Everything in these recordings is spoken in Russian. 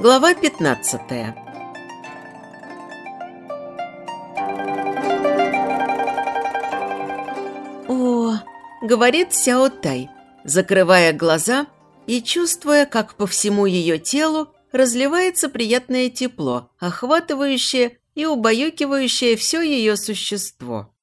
Глава 15 «О!» – говорит Сяо Тай, закрывая глаза и чувствуя, как по всему ее телу разливается приятное тепло, охватывающее и убаюкивающее все ее существо.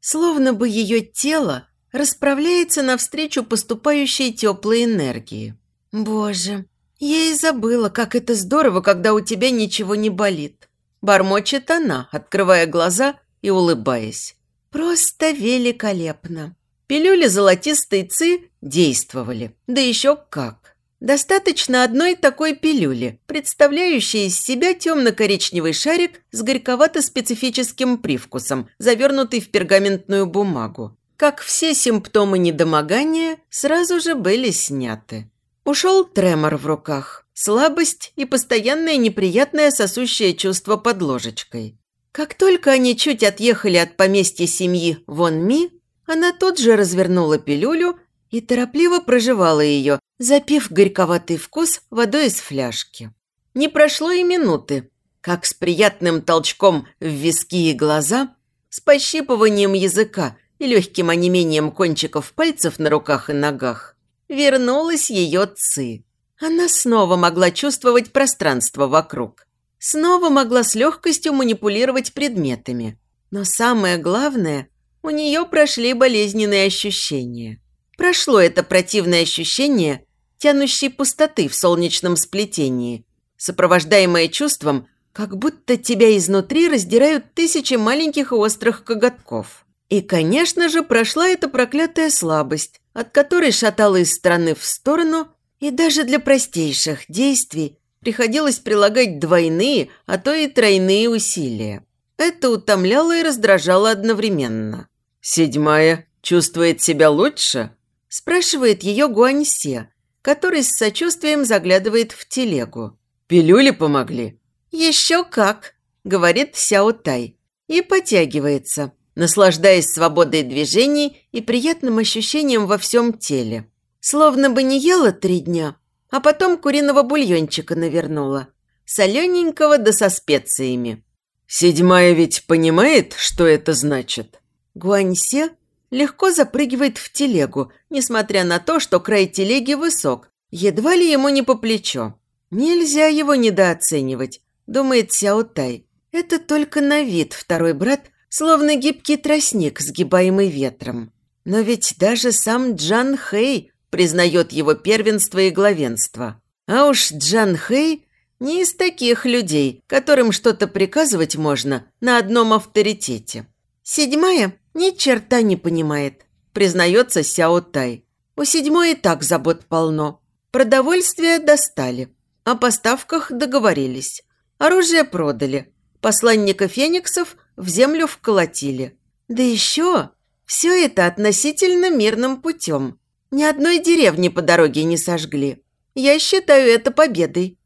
Словно бы ее тело расправляется навстречу поступающей теплой энергии. «Боже, я и забыла, как это здорово, когда у тебя ничего не болит!» Бормочет она, открывая глаза и улыбаясь. «Просто великолепно!» Пилюли золотистой ци действовали, да еще как. Достаточно одной такой пилюли, представляющей из себя темно-коричневый шарик с горьковато-специфическим привкусом, завернутый в пергаментную бумагу как все симптомы недомогания сразу же были сняты. Ушел тремор в руках, слабость и постоянное неприятное сосущее чувство под ложечкой. Как только они чуть отъехали от поместья семьи Вон Ми, она тут же развернула пилюлю и торопливо проживала ее, запив горьковатый вкус водой из фляжки. Не прошло и минуты, как с приятным толчком в виски и глаза, с пощипыванием языка и легким онемением кончиков пальцев на руках и ногах вернулась ее ци. Она снова могла чувствовать пространство вокруг. Снова могла с легкостью манипулировать предметами. Но самое главное, у нее прошли болезненные ощущения. Прошло это противное ощущение тянущей пустоты в солнечном сплетении, сопровождаемое чувством, как будто тебя изнутри раздирают тысячи маленьких острых коготков. И, конечно же, прошла эта проклятая слабость, от которой шатала из стороны в сторону, и даже для простейших действий приходилось прилагать двойные, а то и тройные усилия. Это утомляло и раздражало одновременно. «Седьмая чувствует себя лучше?» – спрашивает ее Гуаньсе, который с сочувствием заглядывает в телегу. «Пилюли помогли?» «Еще как!» – говорит Сяо Тай и потягивается, наслаждаясь свободой движений и приятным ощущением во всем теле. Словно бы не ела три дня, а потом куриного бульончика навернула. Солененького да со специями. «Седьмая ведь понимает, что это значит?» Гуаньсе легко запрыгивает в телегу, несмотря на то, что край телеги высок, едва ли ему не по плечо. Нельзя его недооценивать, думает Сяо Тай. Это только на вид второй брат словно гибкий тростник, сгибаемый ветром. Но ведь даже сам Джан Хэй признает его первенство и главенство. А уж Джан Хэй не из таких людей, которым что-то приказывать можно на одном авторитете. Седьмая ни черта не понимает, признается Сяо Тай. У седьмой и так забот полно. Продовольствие достали, о поставках договорились, оружие продали, посланника фениксов в землю вколотили. Да еще все это относительно мирным путем. Ни одной деревни по дороге не сожгли. Я считаю это победой.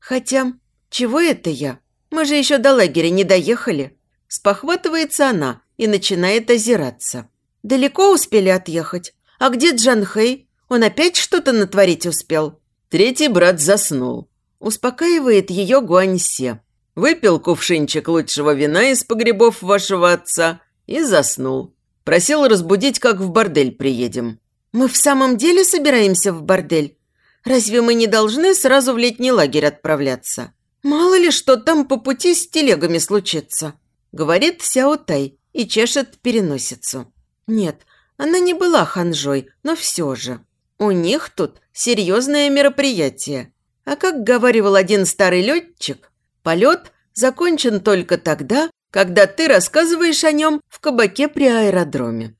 Хотя, чего это я? Мы же еще до лагеря не доехали. Спохватывается она и начинает озираться. Далеко успели отъехать? А где Джанхэй? Он опять что-то натворить успел? Третий брат заснул. Успокаивает ее Гуаньсе. Выпил кувшинчик лучшего вина из погребов вашего отца и заснул. Просил разбудить, как в бордель приедем. Мы в самом деле собираемся в бордель? Разве мы не должны сразу в летний лагерь отправляться? Мало ли что там по пути с телегами случится, говорит Сяо Тай и чешет переносицу. Нет, она не была ханжой, но все же. У них тут серьезное мероприятие. А как говаривал один старый летчик, Полет закончен только тогда, когда ты рассказываешь о нем в кабаке при аэродроме.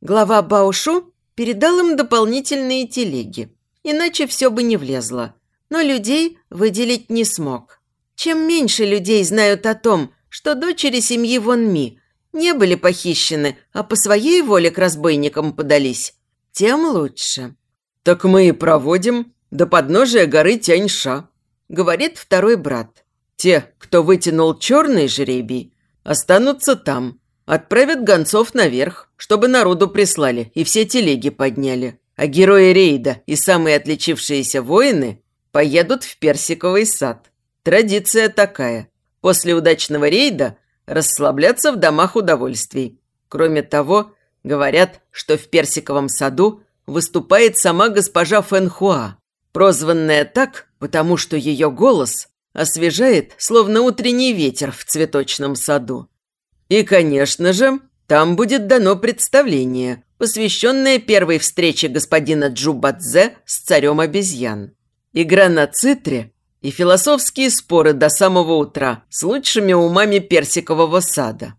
Глава Баушу передал им дополнительные телеги, иначе все бы не влезло. Но людей выделить не смог. Чем меньше людей знают о том, что дочери семьи Вон Ми не были похищены, а по своей воле к разбойникам подались, тем лучше. «Так мы и проводим до подножия горы Тяньша», – говорит второй брат. Те, кто вытянул черный жребий, останутся там. Отправят гонцов наверх, чтобы народу прислали и все телеги подняли. А герои рейда и самые отличившиеся воины поедут в Персиковый сад. Традиция такая. После удачного рейда расслабляться в домах удовольствий. Кроме того, говорят, что в персиковом саду выступает сама госпожа Фэнхуа, прозванная так, потому что ее голос освежает, словно утренний ветер в цветочном саду. И, конечно же, там будет дано представление, посвященное первой встрече господина Джубадзе с царем обезьян. Игра на цитре и философские споры до самого утра с лучшими умами персикового сада.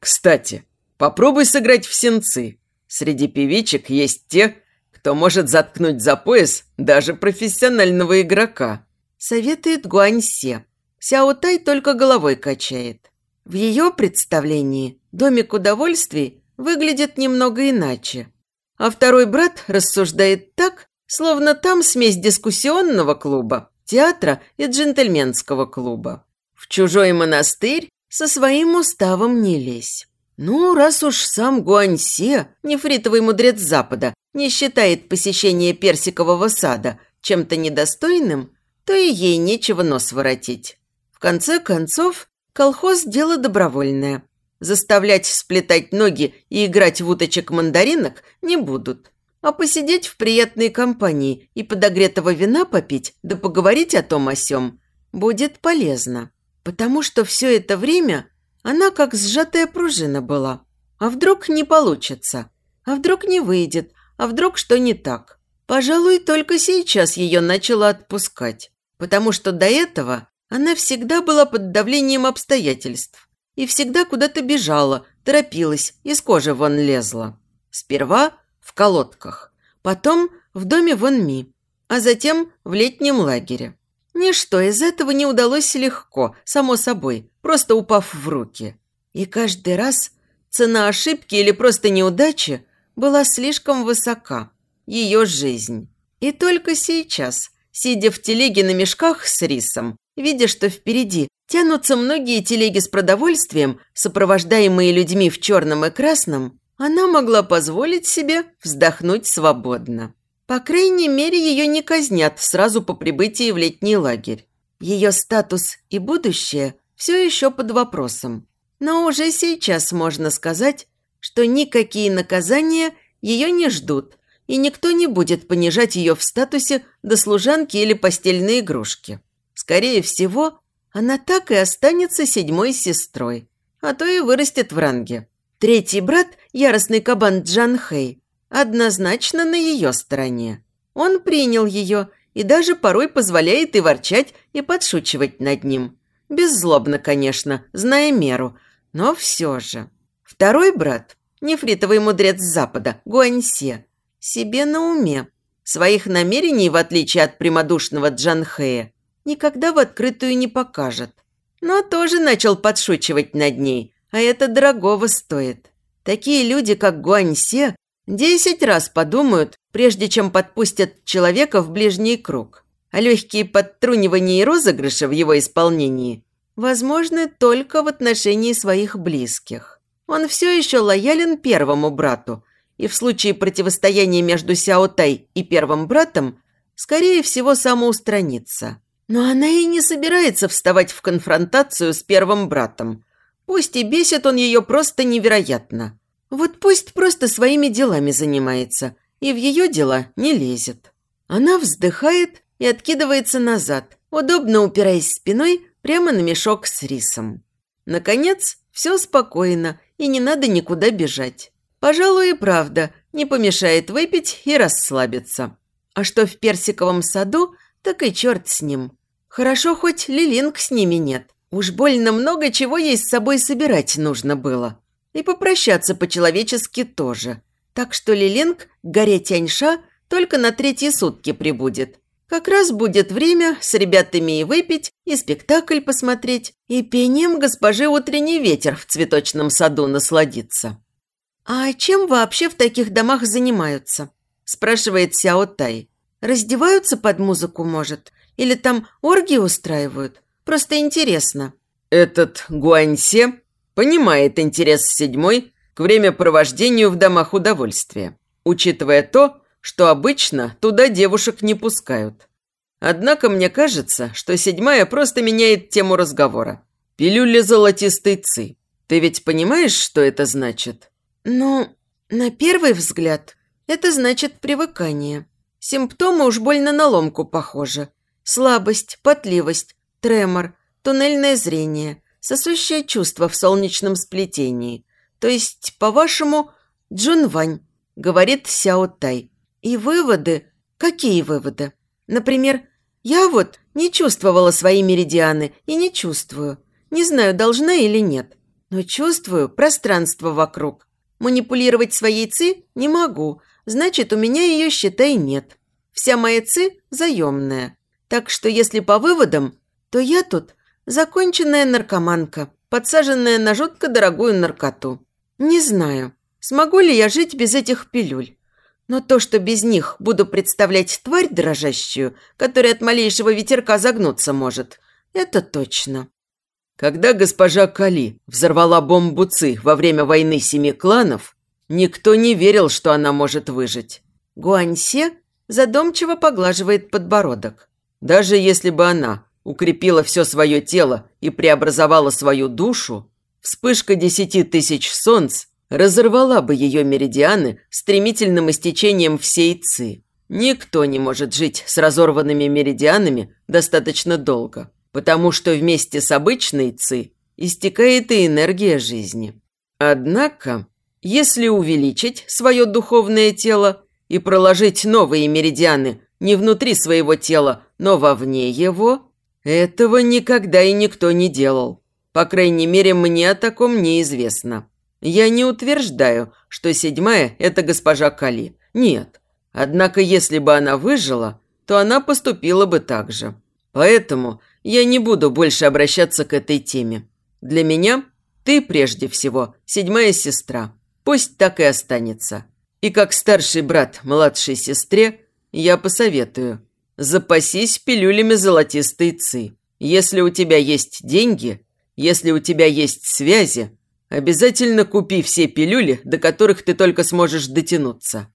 Кстати, попробуй сыграть в сенцы. Среди певичек есть те, кто может заткнуть за пояс даже профессионального игрока. Советует Гуаньсе. Сяо Тай только головой качает. В ее представлении домик удовольствий выглядит немного иначе. А второй брат рассуждает так, словно там смесь дискуссионного клуба, театра и джентльменского клуба. В чужой монастырь со своим уставом не лезь. Ну, раз уж сам Гуаньсе, нефритовый мудрец Запада, не считает посещение персикового сада чем-то недостойным, то и ей нечего нос воротить. В конце концов, колхоз – дело добровольное. Заставлять сплетать ноги и играть в уточек-мандаринок не будут. А посидеть в приятной компании и подогретого вина попить, да поговорить о том о сём, будет полезно. Потому что все это время она как сжатая пружина была. А вдруг не получится? А вдруг не выйдет? А вдруг что не так? Пожалуй, только сейчас ее начало отпускать. Потому что до этого она всегда была под давлением обстоятельств. И всегда куда-то бежала, торопилась, из кожи вон лезла. Сперва в колодках, потом в доме Вон Ми, а затем в летнем лагере. Ничто из этого не удалось легко, само собой, просто упав в руки. И каждый раз цена ошибки или просто неудачи была слишком высока. Ее жизнь. И только сейчас, сидя в телеге на мешках с рисом, видя, что впереди тянутся многие телеги с продовольствием, сопровождаемые людьми в черном и красном, она могла позволить себе вздохнуть свободно. По крайней мере, ее не казнят сразу по прибытии в летний лагерь. Ее статус и будущее все еще под вопросом. Но уже сейчас можно сказать, что никакие наказания ее не ждут, и никто не будет понижать ее в статусе до служанки или постельной игрушки. Скорее всего, она так и останется седьмой сестрой, а то и вырастет в ранге. Третий брат, яростный кабан Джан Хэй, однозначно на ее стороне. Он принял ее и даже порой позволяет и ворчать, и подшучивать над ним. Беззлобно, конечно, зная меру, но все же. Второй брат, нефритовый мудрец Запада, Гуаньсе, себе на уме. Своих намерений, в отличие от прямодушного Джанхэя, никогда в открытую не покажет. Но тоже начал подшучивать над ней, а это дорогого стоит. Такие люди, как Гуаньсе, десять раз подумают, прежде чем подпустят человека в ближний круг. А легкие подтрунивания и розыгрыши в его исполнении возможны только в отношении своих близких. Он все еще лоялен первому брату, и в случае противостояния между Сяо Тай и первым братом, скорее всего, самоустранится. Но она и не собирается вставать в конфронтацию с первым братом, Пусть и бесит он ее просто невероятно. Вот пусть просто своими делами занимается и в ее дела не лезет. Она вздыхает и откидывается назад, удобно упираясь спиной прямо на мешок с рисом. Наконец, все спокойно и не надо никуда бежать. Пожалуй, и правда, не помешает выпить и расслабиться. А что в персиковом саду, так и черт с ним. Хорошо, хоть Лилинг с ними нет. Уж больно много чего ей с собой собирать нужно было. И попрощаться по-человечески тоже. Так что Лилинг к горе Тяньша только на третьи сутки прибудет. Как раз будет время с ребятами и выпить, и спектакль посмотреть, и пением госпожи «Утренний ветер» в цветочном саду насладиться. «А чем вообще в таких домах занимаются?» – спрашивает Сяо Тай. «Раздеваются под музыку, может? Или там оргии устраивают? Просто интересно». «Этот Гуаньсе понимает интерес седьмой к времяпровождению в домах удовольствия, учитывая то, что обычно туда девушек не пускают. Однако мне кажется, что седьмая просто меняет тему разговора. Пилюли золотистой ци. Ты ведь понимаешь, что это значит? Ну, на первый взгляд, это значит привыкание. Симптомы уж больно на ломку похожи. Слабость, потливость, тремор, туннельное зрение, сосущее чувство в солнечном сплетении. То есть, по-вашему, Джун Вань, говорит Сяо Тай. И выводы? Какие выводы? Например, я вот не чувствовала свои меридианы и не чувствую. Не знаю, должна или нет. Но чувствую пространство вокруг. Манипулировать своей ци не могу, значит, у меня ее, считай, нет. Вся моя ци заемная. Так что если по выводам, то я тут законченная наркоманка, подсаженная на жутко дорогую наркоту. Не знаю, смогу ли я жить без этих пилюль. Но то, что без них буду представлять тварь дрожащую, которая от малейшего ветерка загнуться может, это точно. Когда госпожа Кали взорвала бомбу Ци во время войны семи кланов, никто не верил, что она может выжить. Гуаньсе задумчиво поглаживает подбородок. Даже если бы она укрепила все свое тело и преобразовала свою душу, вспышка десяти тысяч солнц разорвала бы ее меридианы стремительным истечением всей Ци. Никто не может жить с разорванными меридианами достаточно долго потому что вместе с обычной ци истекает и энергия жизни. Однако, если увеличить свое духовное тело и проложить новые меридианы не внутри своего тела, но вовне его, этого никогда и никто не делал. По крайней мере, мне о таком неизвестно. Я не утверждаю, что седьмая – это госпожа Кали. Нет. Однако, если бы она выжила, то она поступила бы так же. Поэтому я не буду больше обращаться к этой теме. Для меня ты прежде всего седьмая сестра. Пусть так и останется. И как старший брат младшей сестре я посоветую. Запасись пилюлями золотистой ци. Если у тебя есть деньги, если у тебя есть связи, обязательно купи все пилюли, до которых ты только сможешь дотянуться.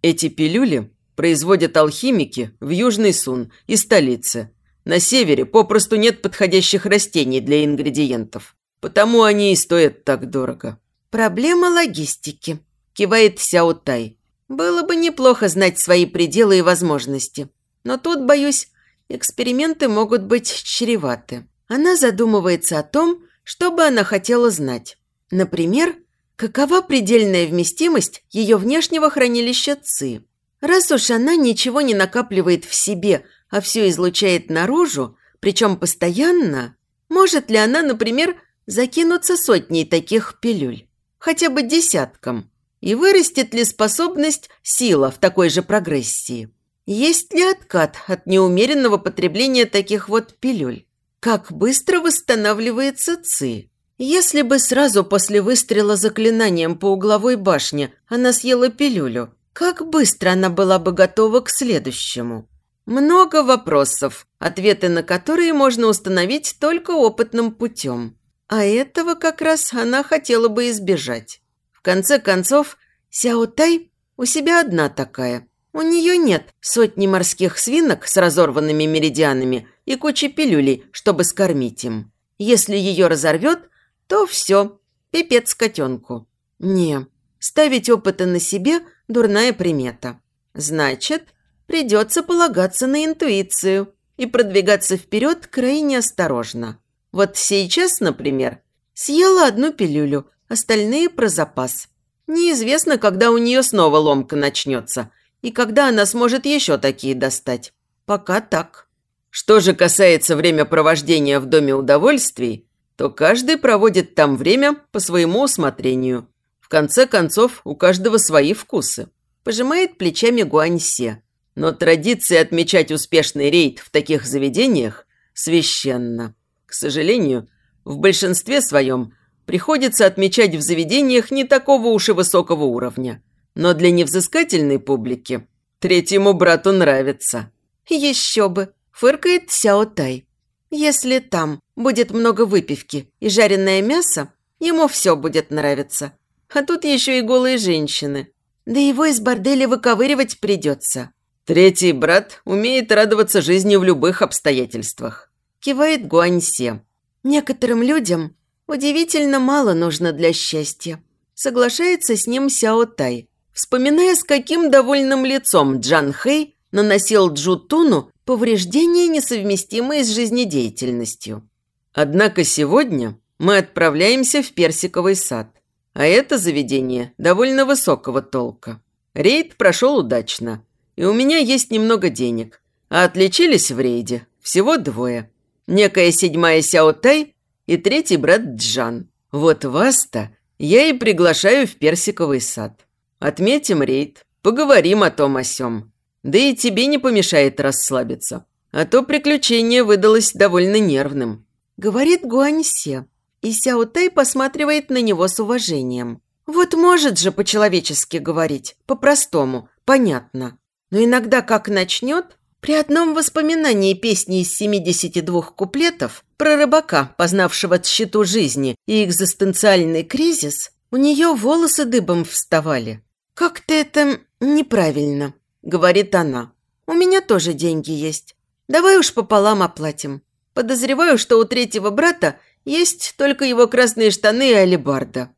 Эти пилюли производят алхимики в Южный Сун и столице – на севере попросту нет подходящих растений для ингредиентов. Потому они и стоят так дорого. «Проблема логистики», – кивает Сяо Тай. «Было бы неплохо знать свои пределы и возможности. Но тут, боюсь, эксперименты могут быть чреваты. Она задумывается о том, что бы она хотела знать. Например, какова предельная вместимость ее внешнего хранилища ЦИ. Раз уж она ничего не накапливает в себе – а все излучает наружу, причем постоянно, может ли она, например, закинуться сотней таких пилюль, хотя бы десятком, и вырастет ли способность сила в такой же прогрессии? Есть ли откат от неумеренного потребления таких вот пилюль? Как быстро восстанавливается ЦИ? Если бы сразу после выстрела заклинанием по угловой башне она съела пилюлю, как быстро она была бы готова к следующему? Много вопросов, ответы на которые можно установить только опытным путем. А этого как раз она хотела бы избежать. В конце концов, Сяо Тай у себя одна такая. У нее нет сотни морских свинок с разорванными меридианами и кучи пилюлей, чтобы скормить им. Если ее разорвет, то все, пипец котенку. Не, ставить опыты на себе – дурная примета. Значит, придется полагаться на интуицию и продвигаться вперед крайне осторожно. Вот сейчас, например, съела одну пилюлю, остальные про запас. Неизвестно, когда у нее снова ломка начнется и когда она сможет еще такие достать. Пока так. Что же касается времяпровождения в Доме удовольствий, то каждый проводит там время по своему усмотрению. В конце концов, у каждого свои вкусы. Пожимает плечами Гуаньсе. Но традиция отмечать успешный рейд в таких заведениях священна. К сожалению, в большинстве своем приходится отмечать в заведениях не такого уж и высокого уровня. Но для невзыскательной публики третьему брату нравится. «Еще бы!» – фыркает Сяо Тай. «Если там будет много выпивки и жареное мясо, ему все будет нравиться. А тут еще и голые женщины. Да его из борделя выковыривать придется. Третий брат умеет радоваться жизни в любых обстоятельствах. Кивает Гуаньсе. Некоторым людям удивительно мало нужно для счастья. Соглашается с ним Сяо Тай, вспоминая, с каким довольным лицом Джан Хэй наносил Джутуну повреждения, несовместимые с жизнедеятельностью. Однако сегодня мы отправляемся в Персиковый сад, а это заведение довольно высокого толка. Рейд прошел удачно, и у меня есть немного денег, а отличились в рейде всего двое. Некая седьмая Сяо Тай и третий брат Джан. Вот вас-то я и приглашаю в Персиковый сад. Отметим рейд, поговорим о том о сём. Да и тебе не помешает расслабиться, а то приключение выдалось довольно нервным. Говорит Гуаньсе, и Сяо Тай посматривает на него с уважением. Вот может же по-человечески говорить, по-простому, понятно. Но иногда как начнет, при одном воспоминании песни из 72 куплетов про рыбака, познавшего тщету жизни и экзистенциальный кризис, у нее волосы дыбом вставали. «Как-то это неправильно», – говорит она. «У меня тоже деньги есть. Давай уж пополам оплатим. Подозреваю, что у третьего брата есть только его красные штаны и алебарда».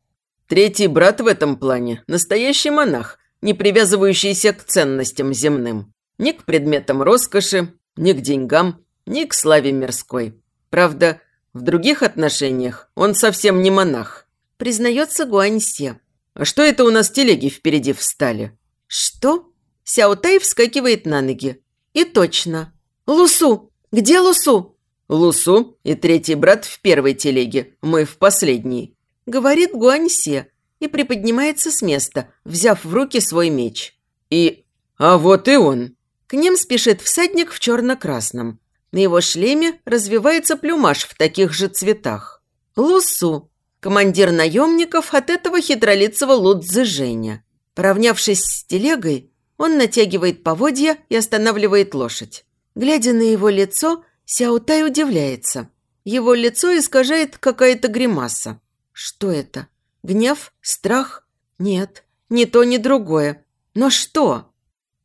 Третий брат в этом плане – настоящий монах, не привязывающийся к ценностям земным. Ни к предметам роскоши, ни к деньгам, ни к славе мирской. Правда, в других отношениях он совсем не монах. Признается Гуаньсе. «А что это у нас телеги впереди встали?» «Что?» Сяо Тай вскакивает на ноги. «И точно. Лусу! Где Лусу?» «Лусу и третий брат в первой телеге, мы в последней», — говорит Гуаньсе и приподнимается с места, взяв в руки свой меч. «И... А вот и он!» К ним спешит всадник в черно-красном. На его шлеме развивается плюмаж в таких же цветах. Лусу, командир наемников от этого хитролицего Лудзы Женя. Поравнявшись с телегой, он натягивает поводья и останавливает лошадь. Глядя на его лицо, Сяутай удивляется. Его лицо искажает какая-то гримаса. Что это? Гнев? Страх? Нет, ни то, ни другое. Но что?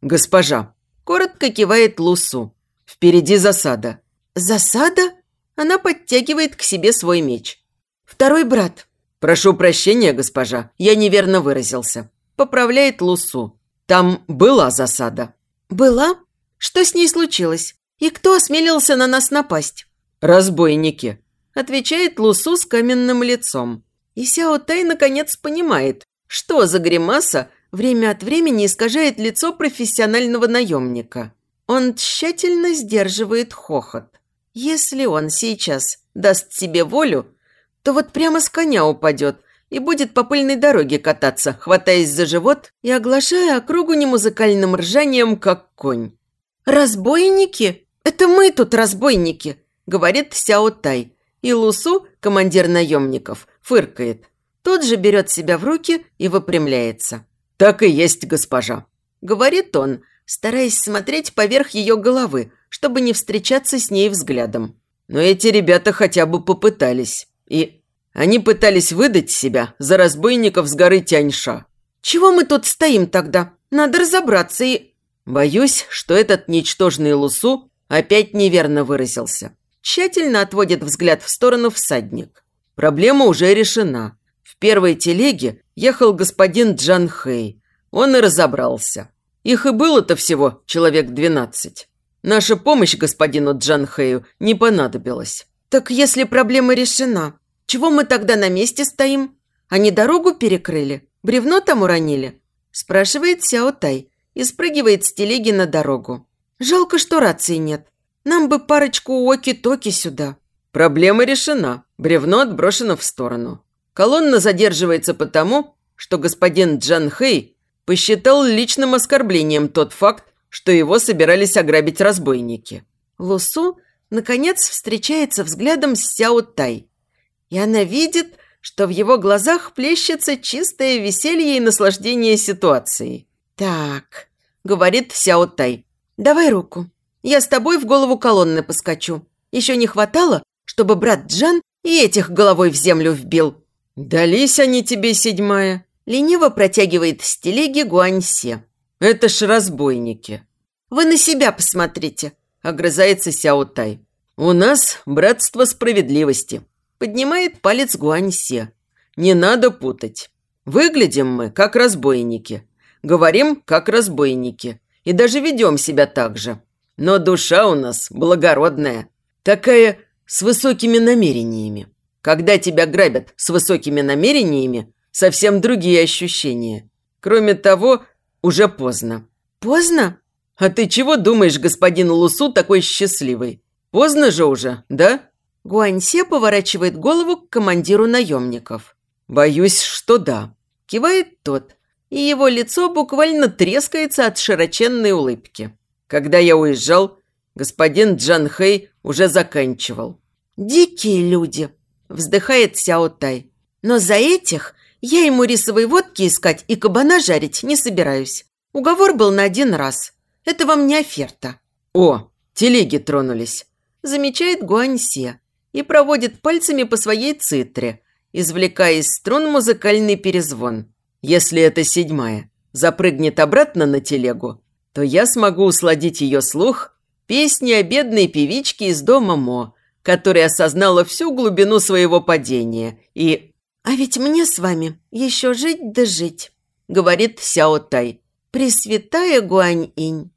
«Госпожа, Коротко кивает Лусу. Впереди засада. Засада? Она подтягивает к себе свой меч. Второй брат. Прошу прощения, госпожа, я неверно выразился. Поправляет Лусу. Там была засада. Была? Что с ней случилось? И кто осмелился на нас напасть? Разбойники. Отвечает Лусу с каменным лицом. И Сяо Тай наконец понимает, что за гримаса время от времени искажает лицо профессионального наемника. Он тщательно сдерживает хохот. Если он сейчас даст себе волю, то вот прямо с коня упадет и будет по пыльной дороге кататься, хватаясь за живот и оглашая округу немузыкальным ржанием, как конь. «Разбойники? Это мы тут разбойники!» – говорит Сяо Тай. И Лусу, командир наемников, фыркает. Тот же берет себя в руки и выпрямляется. «Так и есть, госпожа», – говорит он, стараясь смотреть поверх ее головы, чтобы не встречаться с ней взглядом. Но эти ребята хотя бы попытались. И они пытались выдать себя за разбойников с горы Тяньша. «Чего мы тут стоим тогда? Надо разобраться и...» Боюсь, что этот ничтожный Лусу опять неверно выразился. Тщательно отводит взгляд в сторону всадник. Проблема уже решена. В первой телеге ехал господин Джан Хэй. Он и разобрался. Их и было-то всего человек двенадцать. Наша помощь господину Джан Хэю не понадобилась. Так если проблема решена, чего мы тогда на месте стоим? Они дорогу перекрыли? Бревно там уронили? Спрашивает Сяо Тай и спрыгивает с телеги на дорогу. Жалко, что рации нет. Нам бы парочку оки-токи сюда. Проблема решена. Бревно отброшено в сторону. Колонна задерживается потому, что господин Джан Хэй посчитал личным оскорблением тот факт, что его собирались ограбить разбойники. Лусу, наконец, встречается взглядом с Сяо Тай. И она видит, что в его глазах плещется чистое веселье и наслаждение ситуацией. «Так», — говорит Сяо Тай, — «давай руку. Я с тобой в голову колонны поскочу. Еще не хватало, чтобы брат Джан и этих головой в землю вбил». «Дались они тебе, седьмая!» Лениво протягивает с телеги Гуаньсе. «Это ж разбойники!» Вы на себя посмотрите», – огрызается Сяо Тай. «У нас братство справедливости», – поднимает палец Гуаньсе. «Не надо путать. Выглядим мы, как разбойники. Говорим, как разбойники. И даже ведем себя так же. Но душа у нас благородная. Такая с высокими намерениями. Когда тебя грабят с высокими намерениями, совсем другие ощущения. Кроме того, уже поздно. Поздно? А ты чего думаешь, господин Лусу такой счастливый? Поздно же уже, да? Гуаньсе поворачивает голову к командиру наемников. Боюсь, что да. Кивает тот, и его лицо буквально трескается от широченной улыбки. Когда я уезжал, господин Джан Хэй уже заканчивал. «Дикие люди!» – вздыхает Сяо Тай. «Но за этих я ему рисовой водки искать и кабана жарить не собираюсь. Уговор был на один раз. Это вам не оферта». «О, телеги тронулись», – замечает Гуаньсе и проводит пальцами по своей цитре, извлекая из струн музыкальный перезвон. «Если это седьмая запрыгнет обратно на телегу, то я смогу усладить ее слух песни о бедной певичке из дома Мо, которая осознала всю глубину своего падения и... «А ведь мне с вами еще жить да жить», — говорит Сяо Тай. «Пресвятая Гуань-инь».